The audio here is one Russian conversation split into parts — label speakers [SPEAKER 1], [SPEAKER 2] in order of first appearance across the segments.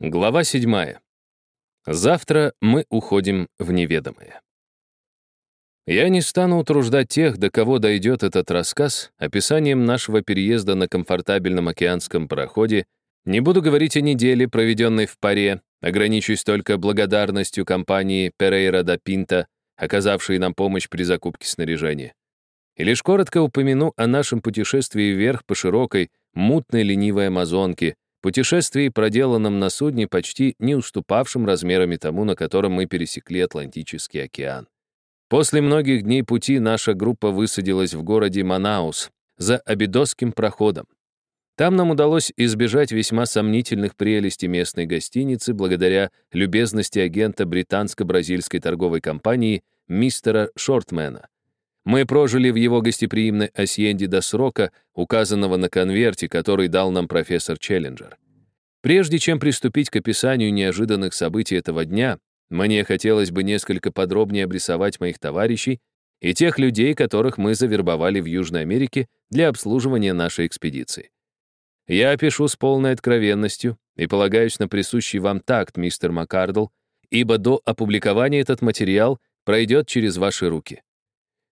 [SPEAKER 1] Глава 7. Завтра мы уходим в неведомое. Я не стану утруждать тех, до кого дойдет этот рассказ, описанием нашего переезда на комфортабельном океанском пароходе, не буду говорить о неделе, проведенной в паре, ограничусь только благодарностью компании Перейра да Пинта, оказавшей нам помощь при закупке снаряжения. И лишь коротко упомяну о нашем путешествии вверх по широкой, мутной ленивой Амазонке, путешествии, проделанном на судне, почти не уступавшем размерами тому, на котором мы пересекли Атлантический океан. После многих дней пути наша группа высадилась в городе Манаус за Абидосским проходом. Там нам удалось избежать весьма сомнительных прелестей местной гостиницы благодаря любезности агента британско-бразильской торговой компании мистера Шортмена. Мы прожили в его гостеприимной асьенде до срока, указанного на конверте, который дал нам профессор Челленджер. Прежде чем приступить к описанию неожиданных событий этого дня, мне хотелось бы несколько подробнее обрисовать моих товарищей и тех людей, которых мы завербовали в Южной Америке для обслуживания нашей экспедиции. Я опишу с полной откровенностью и полагаюсь на присущий вам такт, мистер Маккардл, ибо до опубликования этот материал пройдет через ваши руки.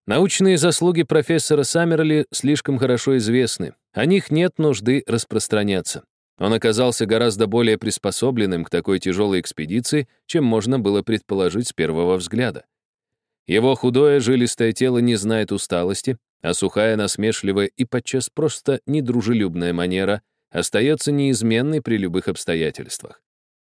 [SPEAKER 1] Научные заслуги профессора Саммерли слишком хорошо известны, о них нет нужды распространяться. Он оказался гораздо более приспособленным к такой тяжелой экспедиции, чем можно было предположить с первого взгляда. Его худое жилистое тело не знает усталости, а сухая, насмешливая и подчас просто недружелюбная манера остается неизменной при любых обстоятельствах.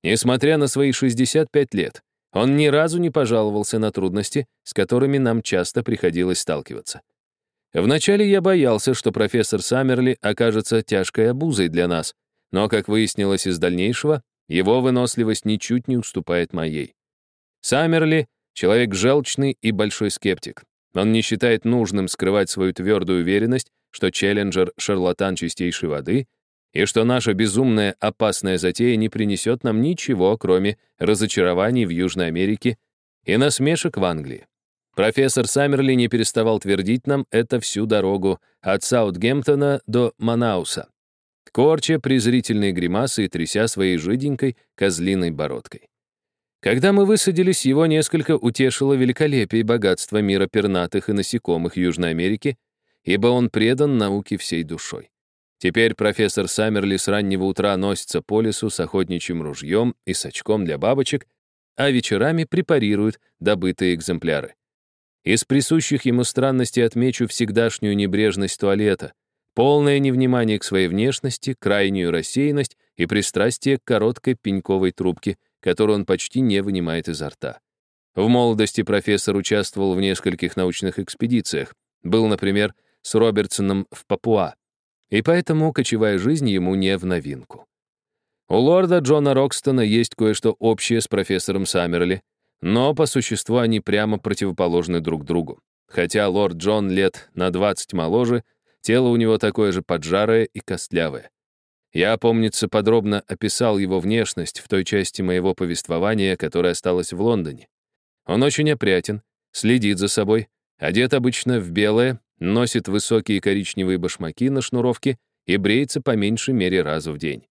[SPEAKER 1] Несмотря на свои 65 лет, он ни разу не пожаловался на трудности, с которыми нам часто приходилось сталкиваться. Вначале я боялся, что профессор Саммерли окажется тяжкой обузой для нас, но, как выяснилось из дальнейшего, его выносливость ничуть не уступает моей. Саммерли — человек желчный и большой скептик. Он не считает нужным скрывать свою твердую уверенность, что Челленджер — шарлатан чистейшей воды — и что наша безумная опасная затея не принесет нам ничего, кроме разочарований в Южной Америке и насмешек в Англии. Профессор Саммерли не переставал твердить нам это всю дорогу от Саутгемптона до Манауса, корча презрительные гримасы и тряся своей жиденькой козлиной бородкой. Когда мы высадились, его несколько утешило великолепие и богатство мира пернатых и насекомых Южной Америки, ибо он предан науке всей душой. Теперь профессор Саммерли с раннего утра носится по лесу с охотничьим ружьем и с очком для бабочек, а вечерами препарирует добытые экземпляры. Из присущих ему странностей отмечу всегдашнюю небрежность туалета, полное невнимание к своей внешности, крайнюю рассеянность и пристрастие к короткой пеньковой трубке, которую он почти не вынимает изо рта. В молодости профессор участвовал в нескольких научных экспедициях, был, например, с Робертсоном в Папуа, и поэтому кочевая жизнь ему не в новинку. У лорда Джона Рокстона есть кое-что общее с профессором Саммерли, но по существу они прямо противоположны друг другу. Хотя лорд Джон лет на 20 моложе, тело у него такое же поджарое и костлявое. Я, помнится, подробно описал его внешность в той части моего повествования, которая осталась в Лондоне. Он очень опрятен, следит за собой, одет обычно в белое, носит высокие коричневые башмаки на шнуровке и бреется по меньшей мере разу в день.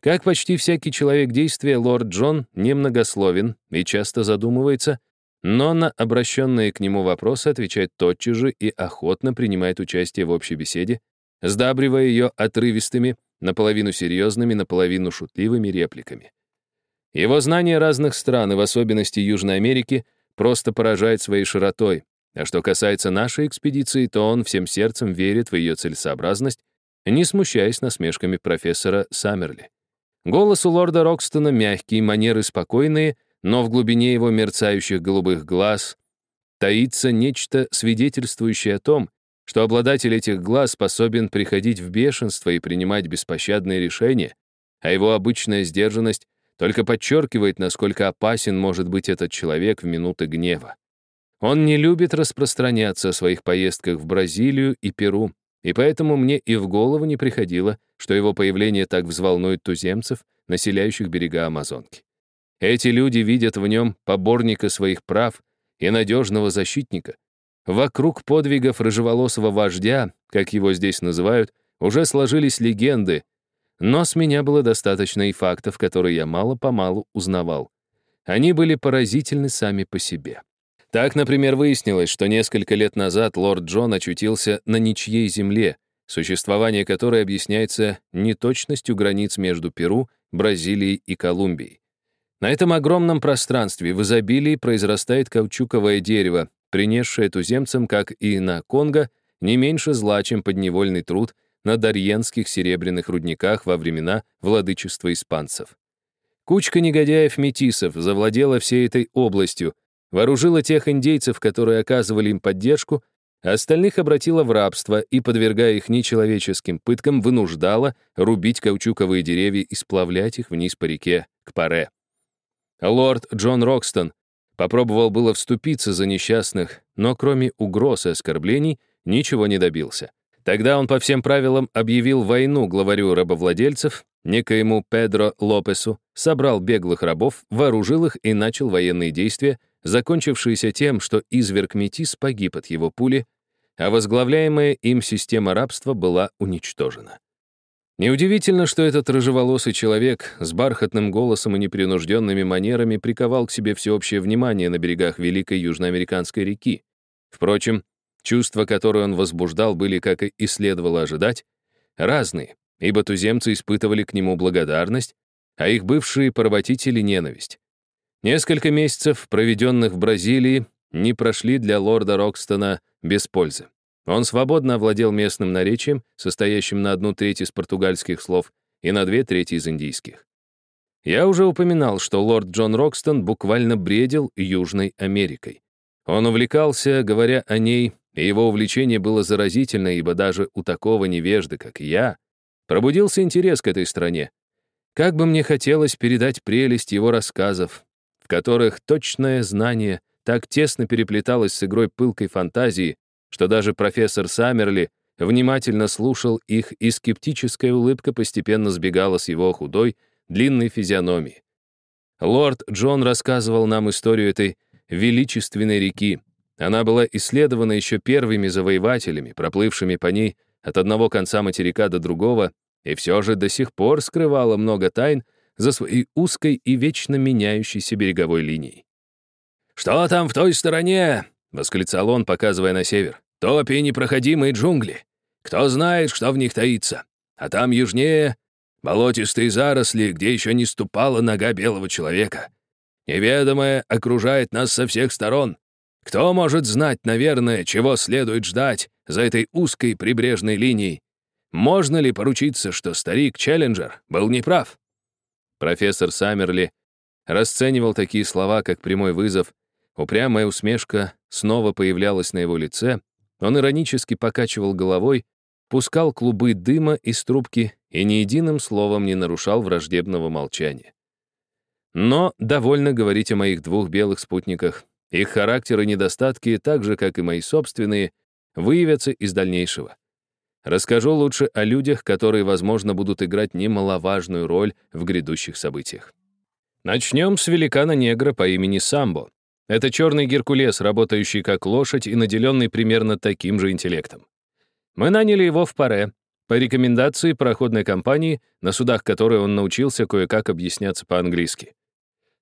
[SPEAKER 1] Как почти всякий человек действия, лорд Джон немногословен и часто задумывается, но на обращенные к нему вопросы отвечает тотчас же и охотно принимает участие в общей беседе, сдабривая ее отрывистыми, наполовину серьезными, наполовину шутливыми репликами. Его знание разных стран, и в особенности Южной Америки, просто поражает своей широтой, а что касается нашей экспедиции, то он всем сердцем верит в ее целесообразность, не смущаясь насмешками профессора Саммерли. Голос у лорда Рокстона мягкий, манеры спокойные, но в глубине его мерцающих голубых глаз таится нечто, свидетельствующее о том, что обладатель этих глаз способен приходить в бешенство и принимать беспощадные решения, а его обычная сдержанность только подчеркивает, насколько опасен может быть этот человек в минуты гнева. Он не любит распространяться о своих поездках в Бразилию и Перу, и поэтому мне и в голову не приходило, что его появление так взволнует туземцев, населяющих берега Амазонки. Эти люди видят в нем поборника своих прав и надежного защитника. Вокруг подвигов рыжеволосого вождя, как его здесь называют, уже сложились легенды, Но с меня было достаточно и фактов, которые я мало-помалу узнавал. Они были поразительны сами по себе. Так, например, выяснилось, что несколько лет назад лорд Джон очутился на ничьей земле, существование которой объясняется неточностью границ между Перу, Бразилией и Колумбией. На этом огромном пространстве в изобилии произрастает каучуковое дерево, принесшее туземцам, как и на Конго, не меньше зла, чем подневольный труд на дарьенских серебряных рудниках во времена владычества испанцев. Кучка негодяев-метисов завладела всей этой областью, вооружила тех индейцев, которые оказывали им поддержку, а остальных обратила в рабство и, подвергая их нечеловеческим пыткам, вынуждала рубить каучуковые деревья и сплавлять их вниз по реке, к Паре. Лорд Джон Рокстон попробовал было вступиться за несчастных, но кроме угроз и оскорблений ничего не добился. Тогда он по всем правилам объявил войну главарю рабовладельцев, некоему Педро Лопесу, собрал беглых рабов, вооружил их и начал военные действия, закончившиеся тем, что изверг Метис погиб от его пули, а возглавляемая им система рабства была уничтожена. Неудивительно, что этот рыжеволосый человек с бархатным голосом и непринужденными манерами приковал к себе всеобщее внимание на берегах Великой Южноамериканской реки. Впрочем, чувства, которые он возбуждал, были, как и следовало ожидать, разные, ибо туземцы испытывали к нему благодарность, а их бывшие поработители — ненависть. Несколько месяцев, проведенных в Бразилии, не прошли для лорда Рокстона без пользы. Он свободно овладел местным наречием, состоящим на одну треть из португальских слов и на две трети из индийских. Я уже упоминал, что лорд Джон Рокстон буквально бредил Южной Америкой. Он увлекался, говоря о ней, и его увлечение было заразительно, ибо даже у такого невежды, как я, пробудился интерес к этой стране. Как бы мне хотелось передать прелесть его рассказов, в которых точное знание так тесно переплеталось с игрой пылкой фантазии, что даже профессор Саммерли внимательно слушал их, и скептическая улыбка постепенно сбегала с его худой, длинной физиономии. Лорд Джон рассказывал нам историю этой величественной реки. Она была исследована еще первыми завоевателями, проплывшими по ней от одного конца материка до другого, и все же до сих пор скрывала много тайн, за своей узкой и вечно меняющейся береговой линией. «Что там в той стороне?» — восклицал он, показывая на север. «Топи непроходимые джунгли. Кто знает, что в них таится. А там южнее — болотистые заросли, где еще не ступала нога белого человека. Неведомое окружает нас со всех сторон. Кто может знать, наверное, чего следует ждать за этой узкой прибрежной линией? Можно ли поручиться, что старик Челленджер был неправ?» Профессор Саммерли расценивал такие слова, как прямой вызов. Упрямая усмешка снова появлялась на его лице. Он иронически покачивал головой, пускал клубы дыма из трубки и ни единым словом не нарушал враждебного молчания. Но довольно говорить о моих двух белых спутниках. Их характеры и недостатки, так же, как и мои собственные, выявятся из дальнейшего. Расскажу лучше о людях, которые, возможно, будут играть немаловажную роль в грядущих событиях. Начнем с великана-негра по имени Самбо. Это черный геркулес, работающий как лошадь и наделенный примерно таким же интеллектом. Мы наняли его в Паре, по рекомендации проходной компании, на судах которой он научился кое-как объясняться по-английски.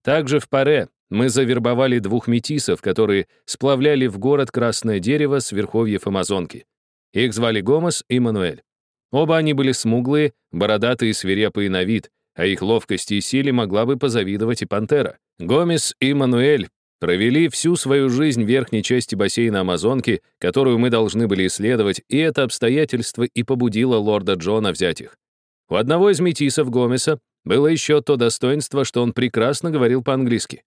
[SPEAKER 1] Также в Паре мы завербовали двух метисов, которые сплавляли в город красное дерево с верховьев Амазонки. Их звали Гомес и Мануэль. Оба они были смуглые, бородатые и свирепые на вид, а их ловкости и силе могла бы позавидовать и пантера. Гомес и Мануэль провели всю свою жизнь в верхней части бассейна Амазонки, которую мы должны были исследовать, и это обстоятельство и побудило лорда Джона взять их. У одного из метисов Гомеса было еще то достоинство, что он прекрасно говорил по-английски.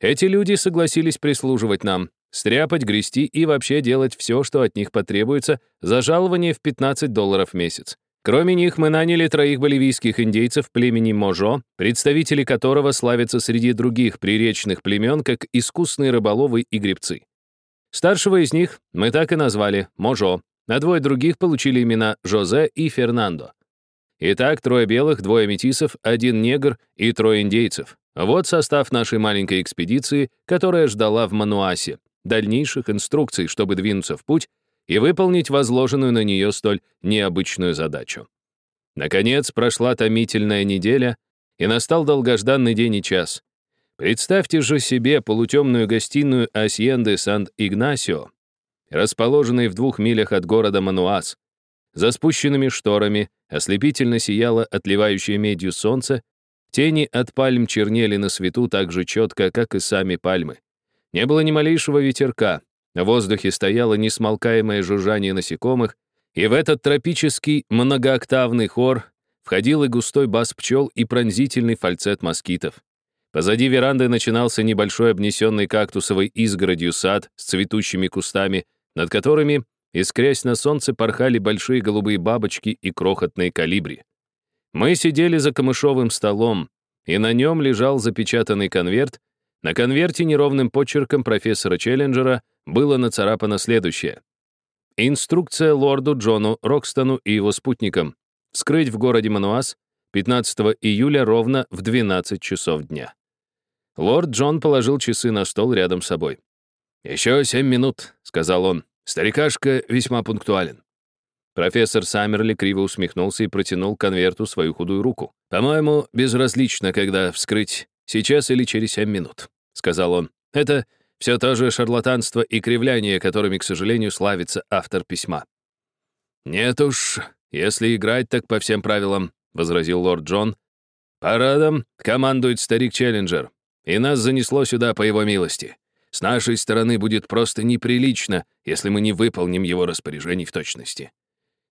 [SPEAKER 1] Эти люди согласились прислуживать нам, Стряпать, грести и вообще делать все, что от них потребуется, за жалование в 15 долларов в месяц. Кроме них мы наняли троих боливийских индейцев племени Можо, представители которого славятся среди других приречных племен как искусные рыболовы и гребцы. Старшего из них мы так и назвали Можо, а двое других получили имена Жозе и Фернандо. Итак, трое белых, двое метисов, один негр и трое индейцев. Вот состав нашей маленькой экспедиции, которая ждала в Мануасе, дальнейших инструкций, чтобы двинуться в путь и выполнить возложенную на нее столь необычную задачу. Наконец прошла томительная неделя, и настал долгожданный день и час. Представьте же себе полутемную гостиную Асьенды Сан-Игнасио, расположенной в двух милях от города Мануас. За спущенными шторами ослепительно сияло отливающее медью солнце, тени от пальм чернели на свету так же четко, как и сами пальмы. Не было ни малейшего ветерка, в воздухе стояло несмолкаемое жужжание насекомых, и в этот тропический многооктавный хор входил и густой бас пчел и пронзительный фальцет москитов. Позади веранды начинался небольшой обнесенный кактусовой изгородью сад с цветущими кустами, над которыми, искрясь на солнце, порхали большие голубые бабочки и крохотные калибри. Мы сидели за камышовым столом, и на нем лежал запечатанный конверт. На конверте неровным почерком профессора Челленджера было нацарапано следующее. Инструкция лорду Джону Рокстону и его спутникам вскрыть в городе Мануас 15 июля ровно в 12 часов дня. Лорд Джон положил часы на стол рядом с собой. «Еще семь минут», — сказал он. «Старикашка весьма пунктуален». Профессор Саммерли криво усмехнулся и протянул конверту свою худую руку. «По-моему, безразлично, когда вскрыть, сейчас или через семь минут», — сказал он. «Это все то же шарлатанство и кривляние, которыми, к сожалению, славится автор письма». «Нет уж, если играть, так по всем правилам», — возразил лорд Джон. «Парадом командует старик Челленджер, и нас занесло сюда по его милости. С нашей стороны будет просто неприлично, если мы не выполним его распоряжений в точности».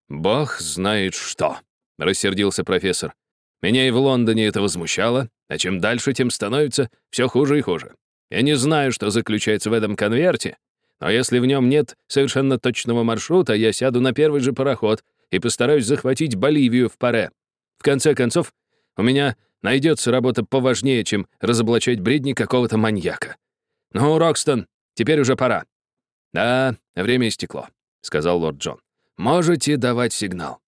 [SPEAKER 1] «Бог знает что», — рассердился профессор. «Меня и в Лондоне это возмущало, а чем дальше, тем становится все хуже и хуже. Я не знаю, что заключается в этом конверте, но если в нем нет совершенно точного маршрута, я сяду на первый же пароход и постараюсь захватить Боливию в паре. В конце концов, у меня найдется работа поважнее, чем разоблачать бредни какого-то маньяка. Ну, Рокстон, теперь уже пора. Да, время истекло, сказал лорд Джон. Можете давать сигнал.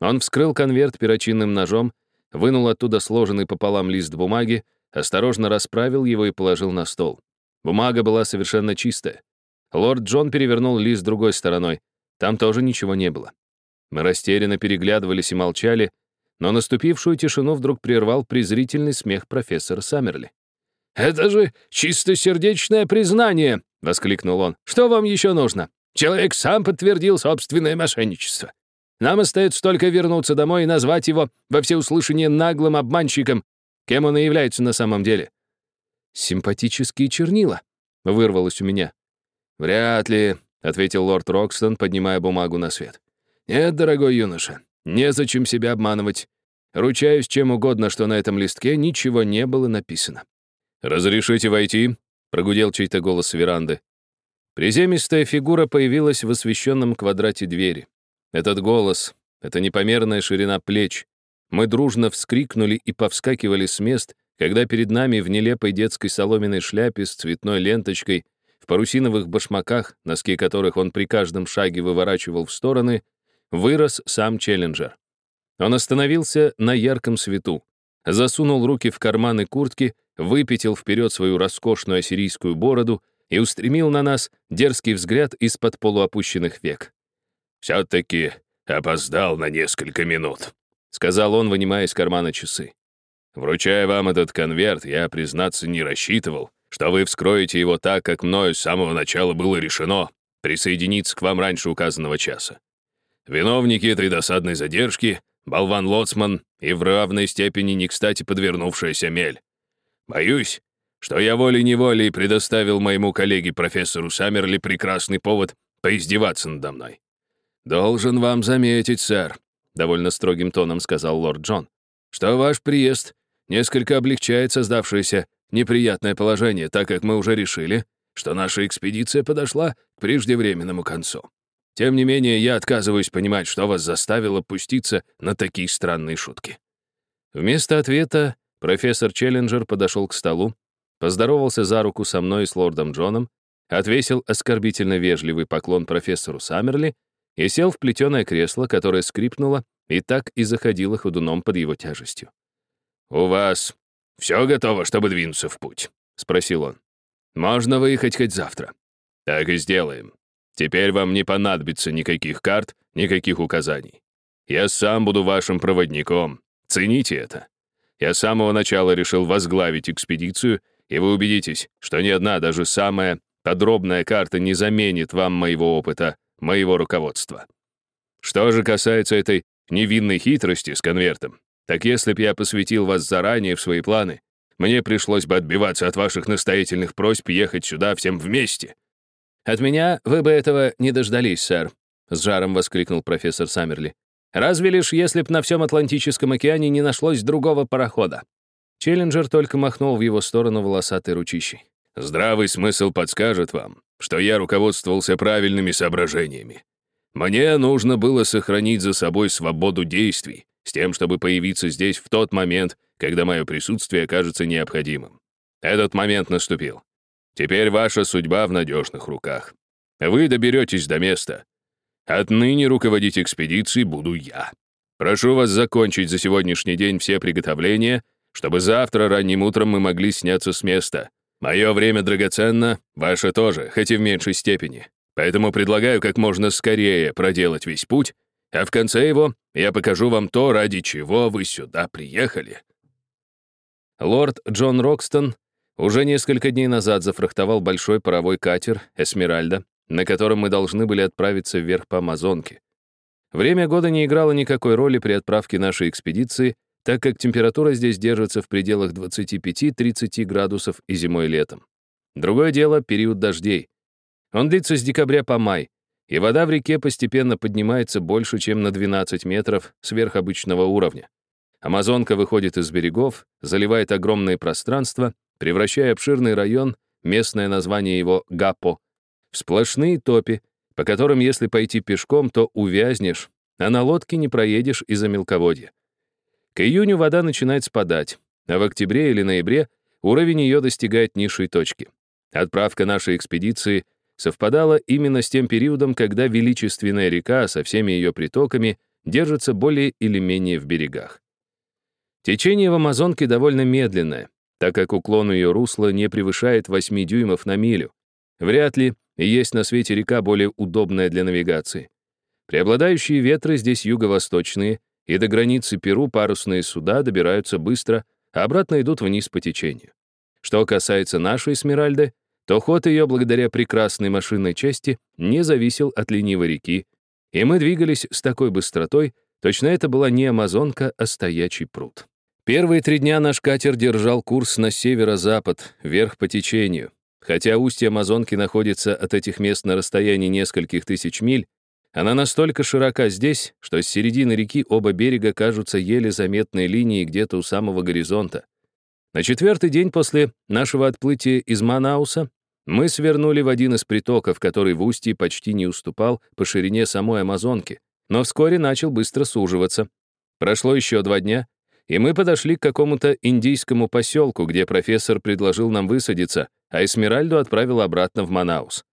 [SPEAKER 1] Он вскрыл конверт перочинным ножом, вынул оттуда сложенный пополам лист бумаги, осторожно расправил его и положил на стол. Бумага была совершенно чистая. Лорд Джон перевернул лист другой стороной. Там тоже ничего не было. Мы растерянно переглядывались и молчали, но наступившую тишину вдруг прервал презрительный смех профессора Саммерли. «Это же чистосердечное признание!» — воскликнул он. «Что вам еще нужно? Человек сам подтвердил собственное мошенничество. Нам остается только вернуться домой и назвать его во всеуслышание наглым обманщиком, кем он и является на самом деле». «Симпатические чернила», — вырвалось у меня. «Вряд ли», — ответил лорд Рокстон, поднимая бумагу на свет. «Нет, дорогой юноша, незачем себя обманывать. Ручаюсь чем угодно, что на этом листке ничего не было написано». «Разрешите войти?» — прогудел чей-то голос с веранды. Приземистая фигура появилась в освещенном квадрате двери. Этот голос, эта непомерная ширина плеч. Мы дружно вскрикнули и повскакивали с мест, когда перед нами в нелепой детской соломенной шляпе с цветной ленточкой, в парусиновых башмаках, носки которых он при каждом шаге выворачивал в стороны, вырос сам Челленджер. Он остановился на ярком свету, засунул руки в карманы куртки, выпятил вперед свою роскошную ассирийскую бороду и устремил на нас дерзкий взгляд из-под полуопущенных век. «Все-таки опоздал на несколько минут», — сказал он, вынимая из кармана часы. «Вручая вам этот конверт, я, признаться, не рассчитывал, что вы вскроете его так, как мною с самого начала было решено присоединиться к вам раньше указанного часа. Виновники этой досадной задержки — болван Лоцман и в равной степени не кстати подвернувшаяся мель. Боюсь, что я волей-неволей предоставил моему коллеге профессору Саммерли прекрасный повод поиздеваться надо мной. «Должен вам заметить, сэр», — довольно строгим тоном сказал лорд Джон, «что ваш приезд несколько облегчает создавшееся неприятное положение, так как мы уже решили, что наша экспедиция подошла к преждевременному концу. Тем не менее, я отказываюсь понимать, что вас заставило пуститься на такие странные шутки». Вместо ответа профессор Челленджер подошел к столу, поздоровался за руку со мной и с лордом Джоном, отвесил оскорбительно вежливый поклон профессору Саммерли и сел в плетеное кресло, которое скрипнуло и так и заходило ходуном под его тяжестью. «У вас все готово, чтобы двинуться в путь?» — спросил он. «Можно выехать хоть завтра». «Так и сделаем. Теперь вам не понадобится никаких карт, никаких указаний. Я сам буду вашим проводником. Цените это. Я с самого начала решил возглавить экспедицию, и вы убедитесь, что ни одна, даже самая подробная карта не заменит вам моего опыта, моего руководства. Что же касается этой невинной хитрости с конвертом, так если б я посвятил вас заранее в свои планы, мне пришлось бы отбиваться от ваших настоятельных просьб ехать сюда всем вместе.
[SPEAKER 2] От меня вы бы этого не дождались, сэр, с жаром воскликнул профессор Саммерли. Разве лишь если б на всем Атлантическом океане не нашлось другого парохода. Челленджер только махнул в его сторону волосатой ручищей.
[SPEAKER 1] Здравый смысл подскажет вам, что я руководствовался правильными соображениями. Мне нужно было сохранить за собой свободу действий, с тем, чтобы появиться здесь в тот момент, когда мое присутствие окажется необходимым. Этот момент наступил. Теперь ваша судьба в надежных руках. Вы доберетесь до места. Отныне руководить экспедицией буду я. Прошу вас закончить за сегодняшний день все приготовления, чтобы завтра ранним утром мы могли сняться с места. Мое время драгоценно, ваше тоже, хоть и в меньшей степени. Поэтому предлагаю как можно скорее проделать весь путь, а в конце его я покажу вам то, ради чего вы сюда приехали».
[SPEAKER 2] Лорд Джон Рокстон уже несколько дней назад зафрахтовал большой паровой катер «Эсмеральда», на котором мы должны были отправиться вверх по Амазонке. Время года не играло никакой роли при отправке нашей экспедиции, так как температура здесь держится в пределах 25-30 градусов и зимой и летом. Другое дело — период дождей. Он длится с декабря по май, и вода в реке постепенно поднимается больше, чем на 12 метров сверх обычного уровня. Амазонка выходит из берегов, заливает огромные пространства, превращая обширный район, местное название его Гапо, в сплошные топи, по которым, если пойти пешком, то увязнешь, а на лодке не проедешь из-за мелководья. К июню вода начинает спадать, а в октябре или ноябре уровень ее достигает низшей точки. Отправка нашей экспедиции — совпадало именно с тем периодом, когда величественная река со всеми ее притоками держится более или менее в берегах. Течение в Амазонке довольно медленное, так как уклон ее русла не превышает 8 дюймов на милю. Вряд ли есть на свете река более удобная для навигации. Преобладающие ветры здесь юго-восточные, и до границы Перу парусные суда добираются быстро, а обратно идут вниз по течению. Что касается нашей Эсмеральды, то ход ее, благодаря прекрасной машинной части, не зависел от ленивой реки, и мы двигались с такой быстротой, точно это была не Амазонка, а стоячий пруд. Первые три дня наш катер держал курс на северо-запад, вверх по течению. Хотя устье Амазонки находится от этих мест на расстоянии нескольких тысяч миль, она настолько широка здесь, что с середины реки оба берега кажутся еле заметной линией где-то у самого горизонта. На четвертый день после нашего отплытия из Манауса мы свернули в один из притоков, который в устье почти не уступал по ширине самой Амазонки, но вскоре начал быстро суживаться. Прошло еще два дня, и мы подошли к какому-то индийскому поселку, где профессор предложил нам высадиться, а Эсмеральду отправил обратно в Манаус.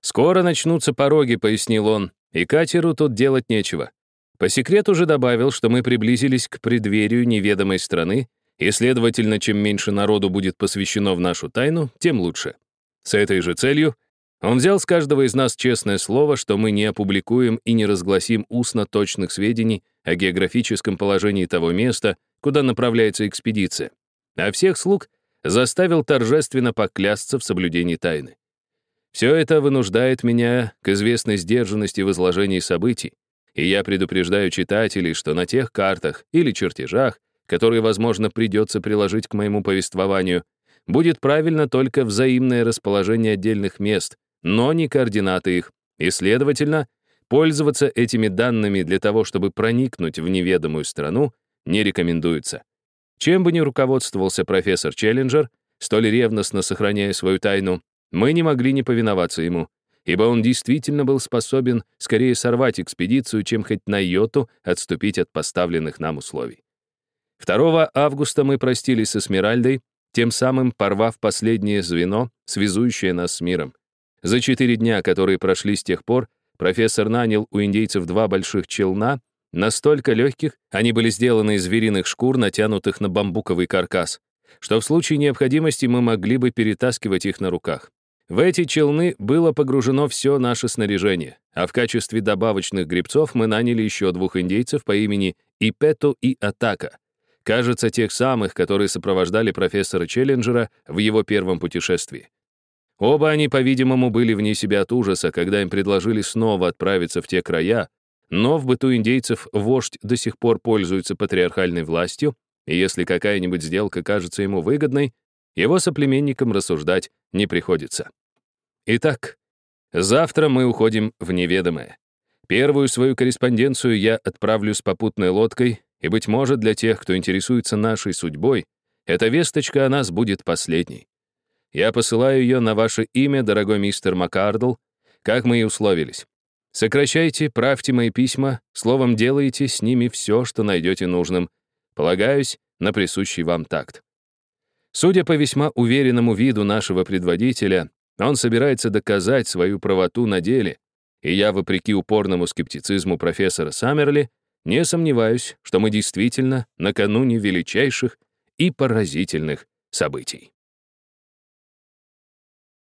[SPEAKER 2] «Скоро начнутся пороги», — пояснил он, — «и катеру тут делать нечего». По секрету же добавил, что мы приблизились к преддверию неведомой страны, и, следовательно, чем меньше народу будет посвящено в нашу тайну, тем лучше. С этой же целью он взял с каждого из нас честное слово, что мы не опубликуем и не разгласим устно точных сведений о географическом положении того места, куда направляется экспедиция, а всех слуг заставил торжественно поклясться в соблюдении тайны. Все это вынуждает меня к известной сдержанности в изложении событий, и я предупреждаю читателей, что на тех картах или чертежах, которые, возможно, придется приложить к моему повествованию, будет правильно только взаимное расположение отдельных мест, но не координаты их, и, следовательно, пользоваться этими данными для того, чтобы проникнуть в неведомую страну, не рекомендуется. Чем бы ни руководствовался профессор Челленджер, столь ревностно сохраняя свою тайну, мы не могли не повиноваться ему, ибо он действительно был способен скорее сорвать экспедицию, чем хоть на йоту отступить от поставленных нам условий. 2 августа мы простились с Эсмеральдой, тем самым порвав последнее звено, связующее нас с миром. За четыре дня, которые прошли с тех пор, профессор нанял у индейцев два больших челна, настолько легких, они были сделаны из звериных шкур, натянутых на бамбуковый каркас, что в случае необходимости мы могли бы перетаскивать их на руках. В эти челны было погружено все наше снаряжение, а в качестве добавочных гребцов мы наняли еще двух индейцев по имени Ипету и Атака. Кажется, тех самых, которые сопровождали профессора Челленджера в его первом путешествии. Оба они, по-видимому, были вне себя от ужаса, когда им предложили снова отправиться в те края, но в быту индейцев вождь до сих пор пользуется патриархальной властью, и если какая-нибудь сделка кажется ему выгодной, его соплеменникам рассуждать не приходится. Итак, завтра мы уходим в неведомое. Первую свою корреспонденцию я отправлю с попутной лодкой, и, быть может, для тех, кто интересуется нашей судьбой, эта весточка о нас будет последней. Я посылаю ее на ваше имя, дорогой мистер Маккардл, как мы и условились. Сокращайте, правьте мои письма, словом, делайте с ними все, что найдете нужным. Полагаюсь на присущий вам такт. Судя по весьма уверенному виду нашего предводителя, он собирается доказать свою правоту на деле, и я, вопреки упорному скептицизму профессора Саммерли, не сомневаюсь, что мы действительно накануне величайших и поразительных событий.